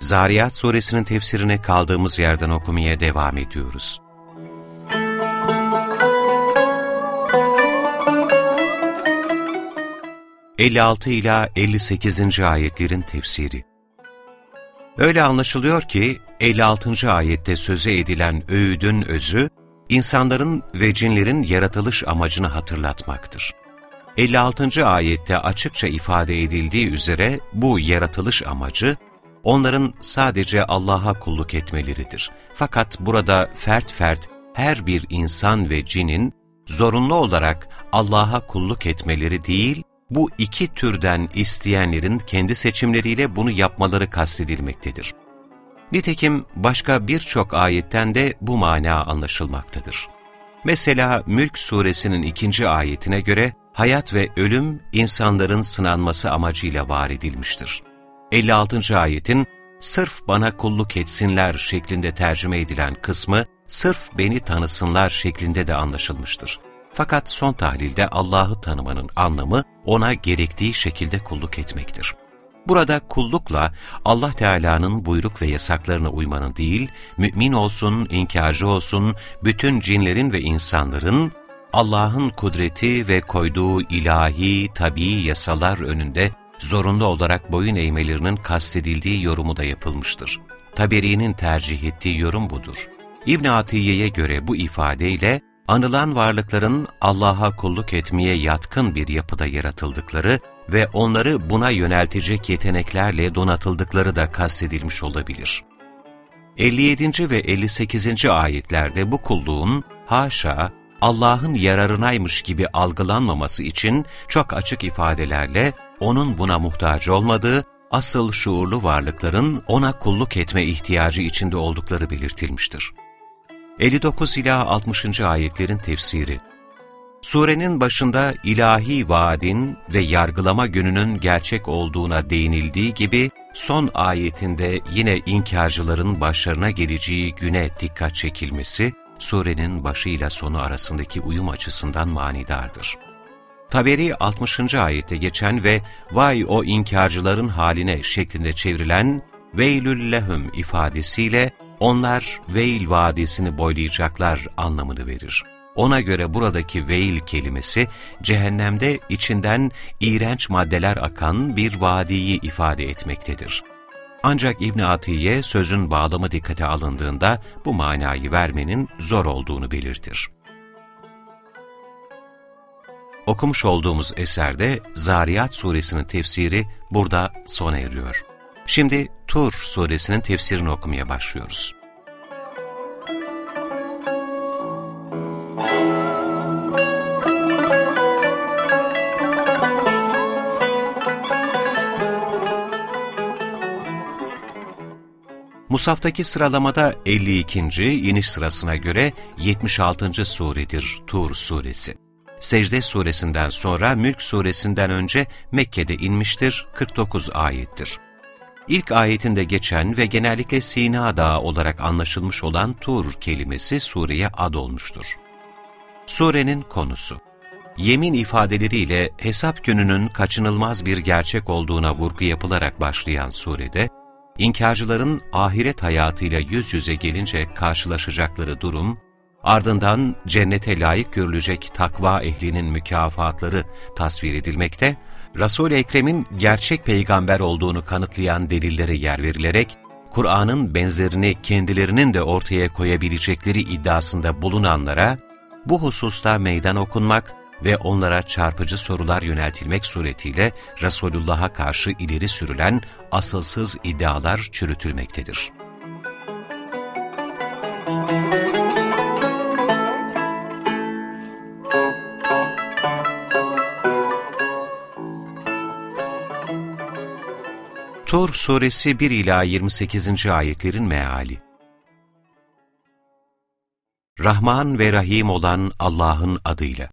Zariyat suresinin tefsirine kaldığımız yerden okumaya devam ediyoruz. ...56 ila 58. ayetlerin tefsiri. Öyle anlaşılıyor ki 56. ayette söze edilen öğüdün özü, insanların ve cinlerin yaratılış amacını hatırlatmaktır. 56. ayette açıkça ifade edildiği üzere bu yaratılış amacı, onların sadece Allah'a kulluk etmeleridir. Fakat burada fert fert her bir insan ve cinin zorunlu olarak Allah'a kulluk etmeleri değil, bu iki türden isteyenlerin kendi seçimleriyle bunu yapmaları kastedilmektedir. Nitekim başka birçok ayetten de bu mana anlaşılmaktadır. Mesela Mülk suresinin ikinci ayetine göre hayat ve ölüm insanların sınanması amacıyla var edilmiştir. 56. ayetin sırf bana kulluk etsinler şeklinde tercüme edilen kısmı sırf beni tanısınlar şeklinde de anlaşılmıştır. Fakat son tahlilde Allah'ı tanımanın anlamı ona gerektiği şekilde kulluk etmektir. Burada kullukla Allah Teala'nın buyruk ve yasaklarına uymanın değil, mümin olsun, inkarcı olsun, bütün cinlerin ve insanların Allah'ın kudreti ve koyduğu ilahi, tabii yasalar önünde zorunlu olarak boyun eğmelerinin kastedildiği yorumu da yapılmıştır. Taberi'nin tercih ettiği yorum budur. İbn Atiye'ye göre bu ifadeyle anılan varlıkların Allah'a kulluk etmeye yatkın bir yapıda yaratıldıkları ve onları buna yöneltecek yeteneklerle donatıldıkları da kastedilmiş olabilir. 57. ve 58. ayetlerde bu kulluğun haşa Allah'ın yararınaymış gibi algılanmaması için çok açık ifadelerle onun buna muhtaç olmadığı, asıl şuurlu varlıkların ona kulluk etme ihtiyacı içinde oldukları belirtilmiştir. 59 ila 60. ayetlerin tefsiri Surenin başında ilahi vaadin ve yargılama gününün gerçek olduğuna değinildiği gibi, son ayetinde yine inkarcıların başlarına geleceği güne dikkat çekilmesi, surenin başıyla sonu arasındaki uyum açısından manidardır. Taberi 60. ayette geçen ve vay o inkarcıların haline şeklinde çevrilen veylül lehum ifadesiyle onlar Veil Vadisi'ni boylayacaklar anlamını verir. Ona göre buradaki veil kelimesi cehennemde içinden iğrenç maddeler akan bir vadiyi ifade etmektedir. Ancak İbn Atiye sözün bağlamı dikkate alındığında bu manayı vermenin zor olduğunu belirtir. Okumuş olduğumuz eserde Zariyat suresinin tefsiri burada sona eriyor. Şimdi Tur suresinin tefsirini okumaya başlıyoruz. Musaftaki sıralamada 52. iniş sırasına göre 76. suredir Tur suresi. Secde suresinden sonra Mülk suresinden önce Mekke'de inmiştir, 49 ayettir. İlk ayetinde geçen ve genellikle Sina Dağı olarak anlaşılmış olan Tur kelimesi sureye ad olmuştur. Surenin konusu Yemin ifadeleriyle hesap gününün kaçınılmaz bir gerçek olduğuna vurgu yapılarak başlayan surede, İnkarcıların ahiret hayatıyla yüz yüze gelince karşılaşacakları durum, ardından cennete layık görülecek takva ehlinin mükafatları tasvir edilmekte, Resul-i Ekrem'in gerçek peygamber olduğunu kanıtlayan delillere yer verilerek, Kur'an'ın benzerini kendilerinin de ortaya koyabilecekleri iddiasında bulunanlara, bu hususta meydan okunmak ve onlara çarpıcı sorular yöneltilmek suretiyle Resulullah'a karşı ileri sürülen asılsız iddialar çürütülmektedir. Tur suresi 1 ila 28. ayetlerin meali. Rahman ve Rahim olan Allah'ın adıyla.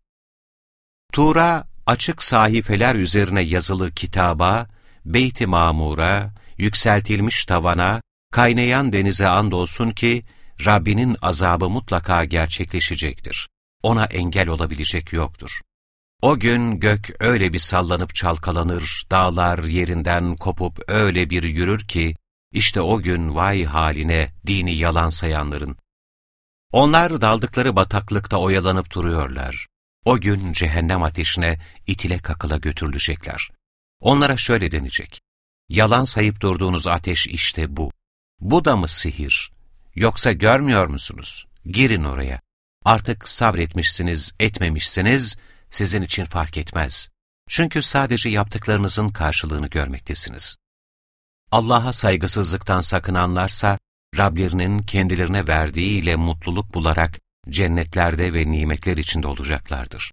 Tur'a açık sahifeler üzerine yazılı kitaba, Beyt-i Mamur'a, yükseltilmiş tavana, kaynayan denize andolsun ki Rabbinin azabı mutlaka gerçekleşecektir. Ona engel olabilecek yoktur. O gün gök öyle bir sallanıp çalkalanır, dağlar yerinden kopup öyle bir yürür ki, işte o gün vay haline dini yalan sayanların. Onlar daldıkları bataklıkta oyalanıp duruyorlar. O gün cehennem ateşine itile kakıla götürülecekler. Onlara şöyle denecek. Yalan sayıp durduğunuz ateş işte bu. Bu da mı sihir? Yoksa görmüyor musunuz? Girin oraya. Artık sabretmişsiniz, etmemişsiniz, sizin için fark etmez. Çünkü sadece yaptıklarınızın karşılığını görmektesiniz. Allah'a saygısızlıktan sakınanlarsa, Rablerinin kendilerine verdiği ile mutluluk bularak cennetlerde ve nimetler içinde olacaklardır.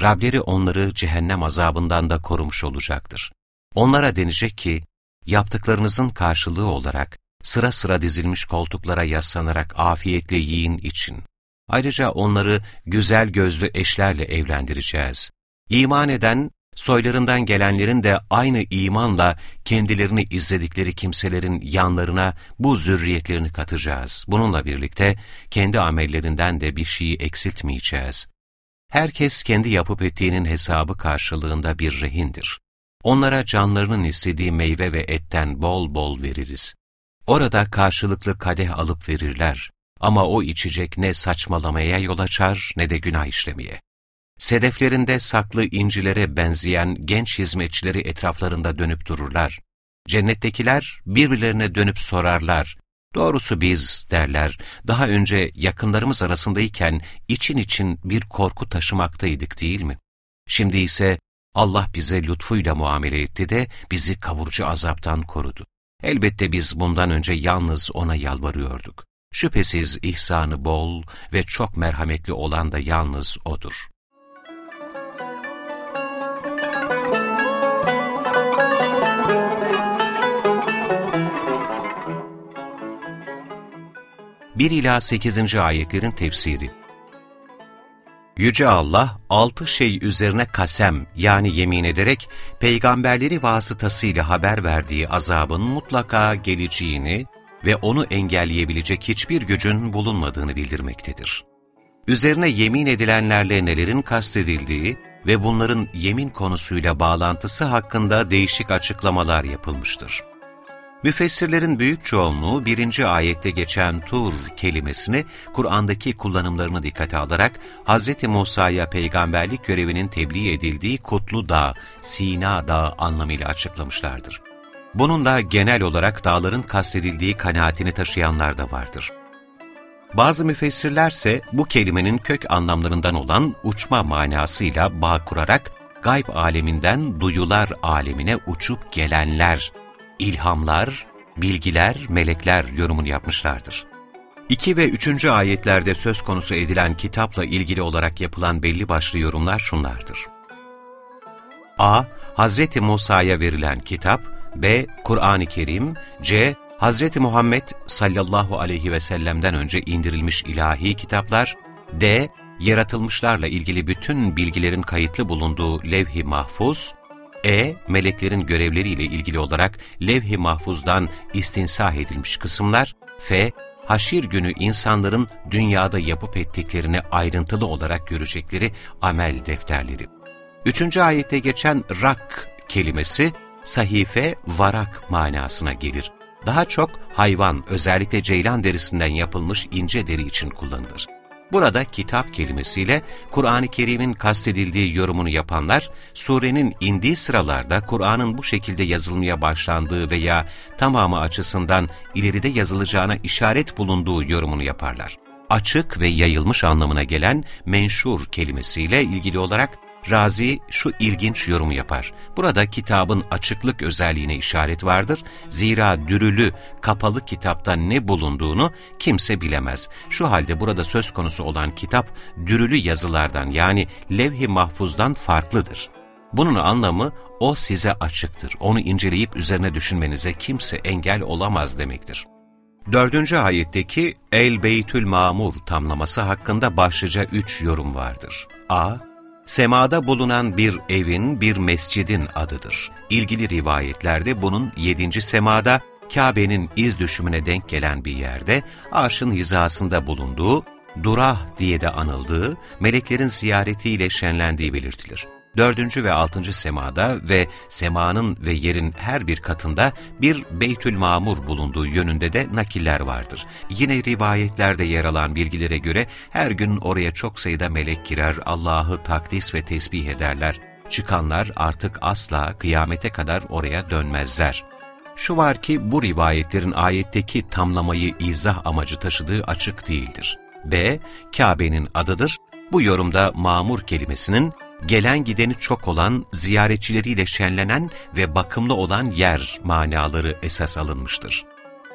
Rableri onları cehennem azabından da korumuş olacaktır. Onlara denecek ki, yaptıklarınızın karşılığı olarak sıra sıra dizilmiş koltuklara yaslanarak afiyetle yiyin için. Ayrıca onları güzel gözlü eşlerle evlendireceğiz. İman eden, soylarından gelenlerin de aynı imanla kendilerini izledikleri kimselerin yanlarına bu zürriyetlerini katacağız. Bununla birlikte kendi amellerinden de bir şeyi eksiltmeyeceğiz. Herkes kendi yapıp ettiğinin hesabı karşılığında bir rehindir. Onlara canlarının istediği meyve ve etten bol bol veririz. Orada karşılıklı kadeh alıp verirler. Ama o içecek ne saçmalamaya yol açar ne de günah işlemeye. Sedeflerinde saklı incilere benzeyen genç hizmetçileri etraflarında dönüp dururlar. Cennettekiler birbirlerine dönüp sorarlar. Doğrusu biz derler, daha önce yakınlarımız arasındayken için için bir korku taşımaktaydık değil mi? Şimdi ise Allah bize lütfuyla muamele etti de bizi kavurucu azaptan korudu. Elbette biz bundan önce yalnız O'na yalvarıyorduk. Şüphesiz ihsanı bol ve çok merhametli olan da yalnız O'dur. Bir ila 8. ayetlerin tefsiri Yüce Allah, altı şey üzerine kasem yani yemin ederek peygamberleri vasıtasıyla haber verdiği azabın mutlaka geleceğini ve onu engelleyebilecek hiçbir gücün bulunmadığını bildirmektedir. Üzerine yemin edilenlerle nelerin kastedildiği ve bunların yemin konusuyla bağlantısı hakkında değişik açıklamalar yapılmıştır. Müfessirlerin büyük çoğunluğu birinci ayette geçen tur kelimesini Kur'an'daki kullanımlarını dikkate alarak Hz. Musa'ya peygamberlik görevinin tebliğ edildiği Kutlu Dağ, Sina Dağı anlamıyla açıklamışlardır. Bunun da genel olarak dağların kastedildiği kanaatini taşıyanlar da vardır. Bazı müfessirlerse bu kelimenin kök anlamlarından olan uçma manasıyla bağ kurarak gayb aleminden duyular alemine uçup gelenler, ilhamlar, bilgiler, melekler yorumunu yapmışlardır. 2 ve 3. ayetlerde söz konusu edilen kitapla ilgili olarak yapılan belli başlı yorumlar şunlardır. A. Hazreti Musa'ya verilen kitap, B. Kur'an-ı Kerim, C. Hz. Muhammed sallallahu aleyhi ve sellem'den önce indirilmiş ilahi kitaplar, D. Yaratılmışlarla ilgili bütün bilgilerin kayıtlı bulunduğu levh-i mahfuz, E. Meleklerin görevleriyle ilgili olarak levh-i mahfuzdan istinsah edilmiş kısımlar, F. Haşir günü insanların dünyada yapıp ettiklerini ayrıntılı olarak görecekleri amel defterleri. Üçüncü ayette geçen rak kelimesi, sahife, varak manasına gelir. Daha çok hayvan, özellikle ceylan derisinden yapılmış ince deri için kullanılır. Burada kitap kelimesiyle Kur'an-ı Kerim'in kastedildiği yorumunu yapanlar, surenin indiği sıralarda Kur'an'ın bu şekilde yazılmaya başlandığı veya tamamı açısından ileride yazılacağına işaret bulunduğu yorumunu yaparlar. Açık ve yayılmış anlamına gelen menşur kelimesiyle ilgili olarak Razi şu ilginç yorumu yapar. Burada kitabın açıklık özelliğine işaret vardır. Zira dürülü, kapalı kitapta ne bulunduğunu kimse bilemez. Şu halde burada söz konusu olan kitap dürülü yazılardan yani levh-i mahfuzdan farklıdır. Bunun anlamı o size açıktır. Onu inceleyip üzerine düşünmenize kimse engel olamaz demektir. Dördüncü ayetteki El Beytül Mamur tamlaması hakkında başlıca üç yorum vardır. A. Semada bulunan bir evin, bir mescidin adıdır. İlgili rivayetlerde bunun yedinci semada, Kabe'nin iz düşümüne denk gelen bir yerde, arşın hizasında bulunduğu, Durah diye de anıldığı, meleklerin ziyaretiyle şenlendiği belirtilir dördüncü ve altıncı semada ve semanın ve yerin her bir katında bir Beytül Mamur bulunduğu yönünde de nakiller vardır. Yine rivayetlerde yer alan bilgilere göre her gün oraya çok sayıda melek girer, Allah'ı takdis ve tesbih ederler. Çıkanlar artık asla kıyamete kadar oraya dönmezler. Şu var ki bu rivayetlerin ayetteki tamlamayı izah amacı taşıdığı açık değildir. B. Kabe'nin adıdır. Bu yorumda mamur kelimesinin gelen gideni çok olan, ziyaretçileriyle şenlenen ve bakımlı olan yer manaları esas alınmıştır.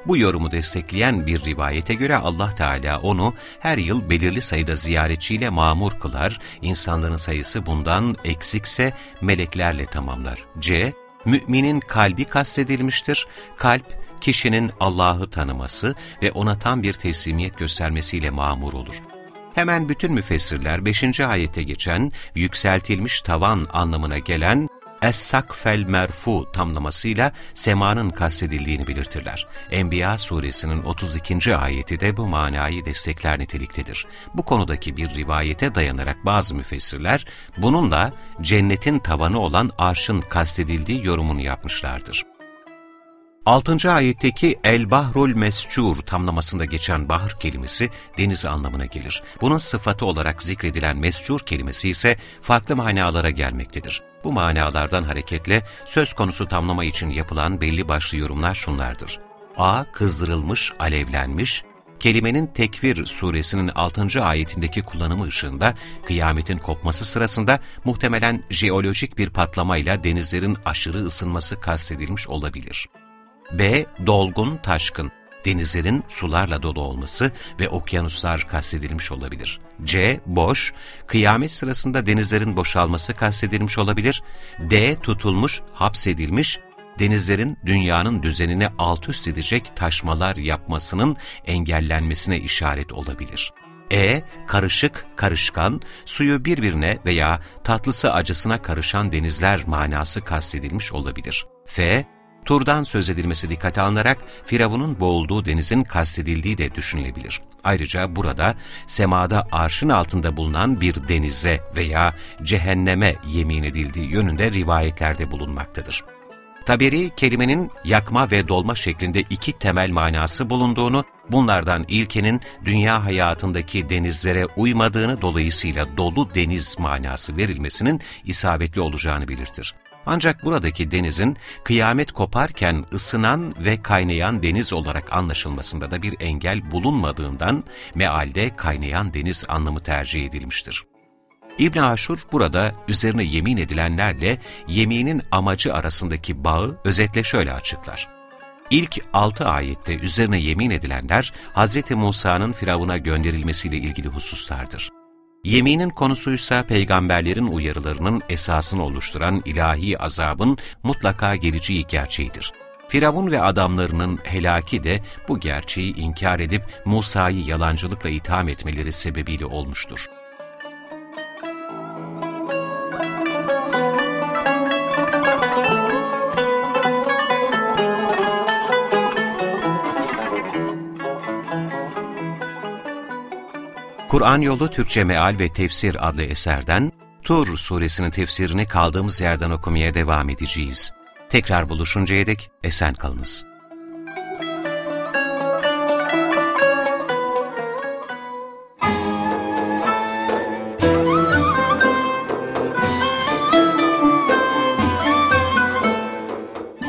Bu yorumu destekleyen bir rivayete göre Allah Teala onu her yıl belirli sayıda ziyaretçiyle mamur kılar, insanların sayısı bundan eksikse meleklerle tamamlar. C. Müminin kalbi kastedilmiştir. Kalp, kişinin Allah'ı tanıması ve ona tam bir teslimiyet göstermesiyle mamur olur. Hemen bütün müfessirler 5. ayete geçen yükseltilmiş tavan anlamına gelen Es-Sakfel Merfu tamlamasıyla semanın kastedildiğini belirtirler. Enbiya suresinin 32. ayeti de bu manayı destekler niteliktedir. Bu konudaki bir rivayete dayanarak bazı müfessirler bununla cennetin tavanı olan arşın kastedildiği yorumunu yapmışlardır. 6. ayetteki el-bahrul mescur tamlamasında geçen bahr kelimesi deniz anlamına gelir. Bunun sıfatı olarak zikredilen mescur kelimesi ise farklı manalara gelmektedir. Bu manalardan hareketle söz konusu tamlama için yapılan belli başlı yorumlar şunlardır. A. Kızdırılmış, alevlenmiş, kelimenin Tekvir suresinin 6. ayetindeki kullanımı ışığında kıyametin kopması sırasında muhtemelen jeolojik bir patlamayla denizlerin aşırı ısınması kastedilmiş olabilir. B. Dolgun, taşkın. Denizlerin sularla dolu olması ve okyanuslar kastedilmiş olabilir. C. Boş, kıyamet sırasında denizlerin boşalması kastedilmiş olabilir. D. Tutulmuş, hapsedilmiş, denizlerin dünyanın düzenini alt üst edecek taşmalar yapmasının engellenmesine işaret olabilir. E. Karışık, karışkan, suyu birbirine veya tatlısı acısına karışan denizler manası kastedilmiş olabilir. F. Turdan söz edilmesi dikkate alınarak Firavun'un boğulduğu denizin kastedildiği de düşünülebilir. Ayrıca burada semada arşın altında bulunan bir denize veya cehenneme yemin edildiği yönünde rivayetlerde bulunmaktadır. Taberi, kelimenin yakma ve dolma şeklinde iki temel manası bulunduğunu, bunlardan ilkinin dünya hayatındaki denizlere uymadığını dolayısıyla dolu deniz manası verilmesinin isabetli olacağını belirtir. Ancak buradaki denizin kıyamet koparken ısınan ve kaynayan deniz olarak anlaşılmasında da bir engel bulunmadığından mealde kaynayan deniz anlamı tercih edilmiştir. İbn Aşur burada üzerine yemin edilenlerle yeminin amacı arasındaki bağı özetle şöyle açıklar. İlk altı ayette üzerine yemin edilenler Hz. Musa'nın Firavun'a gönderilmesiyle ilgili hususlardır. Yeminin konusuysa peygamberlerin uyarılarının esasını oluşturan ilahi azabın mutlaka geleceği gerçeğidir. Firavun ve adamlarının helaki de bu gerçeği inkar edip Musa'yı yalancılıkla itham etmeleri sebebiyle olmuştur. Kur'an Yolu Türkçe Meal ve Tefsir adlı eserden Tur suresinin tefsirini kaldığımız yerden okumaya devam edeceğiz. Tekrar buluşuncaya dek esen kalınız.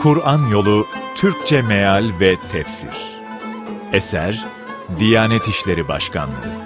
Kur'an Yolu Türkçe Meal ve Tefsir Eser Diyanet İşleri Başkanlığı